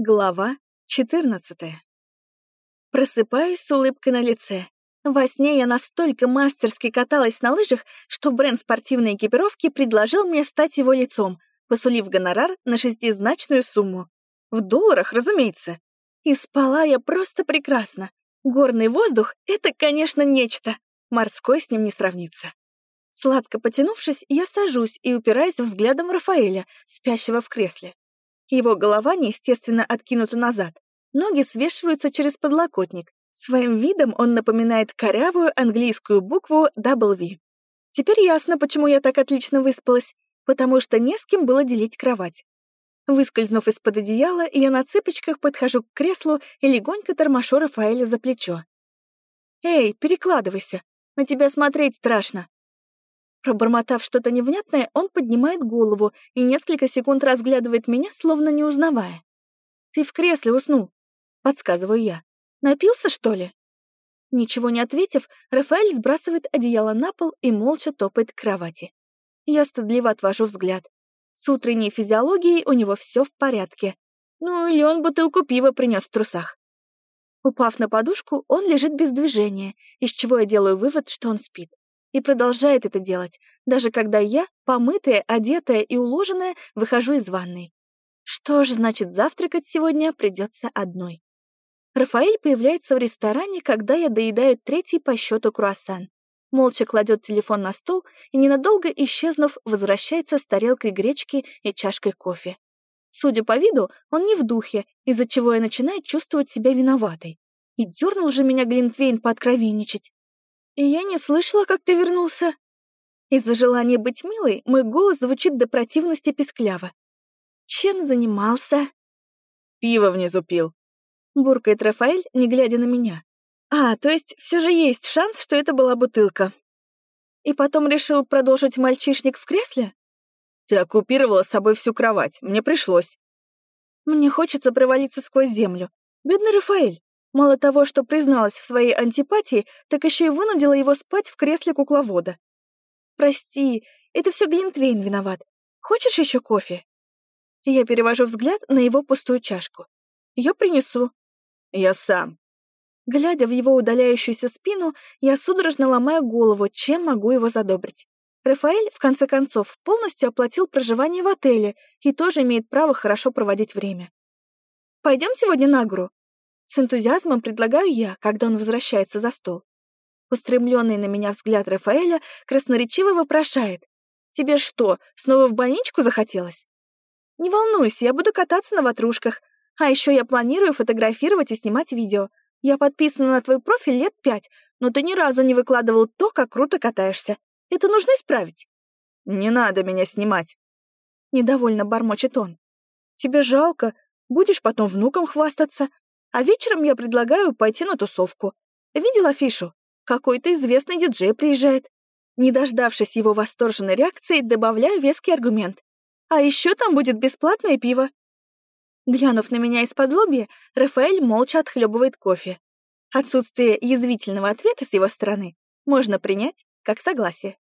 Глава 14 Просыпаюсь с улыбкой на лице. Во сне я настолько мастерски каталась на лыжах, что бренд спортивной экипировки предложил мне стать его лицом, посулив гонорар на шестизначную сумму. В долларах, разумеется. И спала я просто прекрасно. Горный воздух — это, конечно, нечто. Морской с ним не сравнится. Сладко потянувшись, я сажусь и упираюсь взглядом Рафаэля, спящего в кресле. Его голова неестественно откинута назад. Ноги свешиваются через подлокотник. Своим видом он напоминает корявую английскую букву W. Теперь ясно, почему я так отлично выспалась, потому что не с кем было делить кровать. Выскользнув из-под одеяла, я на цыпочках подхожу к креслу и легонько тормошу Рафаэля за плечо. «Эй, перекладывайся, на тебя смотреть страшно». Пробормотав что-то невнятное, он поднимает голову и несколько секунд разглядывает меня, словно не узнавая. «Ты в кресле уснул», — подсказываю я. «Напился, что ли?» Ничего не ответив, Рафаэль сбрасывает одеяло на пол и молча топает к кровати. Я стыдливо отвожу взгляд. С утренней физиологией у него все в порядке. Ну, или он бутылку пива принес в трусах. Упав на подушку, он лежит без движения, из чего я делаю вывод, что он спит и продолжает это делать, даже когда я, помытая, одетая и уложенная, выхожу из ванной. Что же значит завтракать сегодня придется одной? Рафаэль появляется в ресторане, когда я доедаю третий по счету круассан. Молча кладет телефон на стол и, ненадолго исчезнув, возвращается с тарелкой гречки и чашкой кофе. Судя по виду, он не в духе, из-за чего я начинаю чувствовать себя виноватой. И дернул же меня Глинтвейн пооткровенничать. И я не слышала, как ты вернулся. Из-за желания быть милой мой голос звучит до противности пескляво. Чем занимался? Пиво внизу пил. Буркает Рафаэль, не глядя на меня. А, то есть все же есть шанс, что это была бутылка. И потом решил продолжить мальчишник в кресле? Ты оккупировала с собой всю кровать. Мне пришлось. Мне хочется провалиться сквозь землю. Бедный Рафаэль. Мало того, что призналась в своей антипатии, так еще и вынудила его спать в кресле кукловода. «Прости, это все Глинтвейн виноват. Хочешь еще кофе?» Я перевожу взгляд на его пустую чашку. Ее принесу. Я сам. Глядя в его удаляющуюся спину, я судорожно ломаю голову, чем могу его задобрить. Рафаэль, в конце концов, полностью оплатил проживание в отеле и тоже имеет право хорошо проводить время. Пойдем сегодня на гору? С энтузиазмом предлагаю я, когда он возвращается за стол. Устремленный на меня взгляд Рафаэля красноречиво вопрошает. «Тебе что, снова в больничку захотелось?» «Не волнуйся, я буду кататься на ватрушках. А еще я планирую фотографировать и снимать видео. Я подписана на твой профиль лет пять, но ты ни разу не выкладывал то, как круто катаешься. Это нужно исправить». «Не надо меня снимать», — недовольно бормочет он. «Тебе жалко. Будешь потом внукам хвастаться. А вечером я предлагаю пойти на тусовку. Видел афишу? Какой-то известный диджей приезжает. Не дождавшись его восторженной реакции, добавляю веский аргумент. А еще там будет бесплатное пиво. Глянув на меня из-под лобья, Рафаэль молча отхлебывает кофе. Отсутствие язвительного ответа с его стороны можно принять как согласие.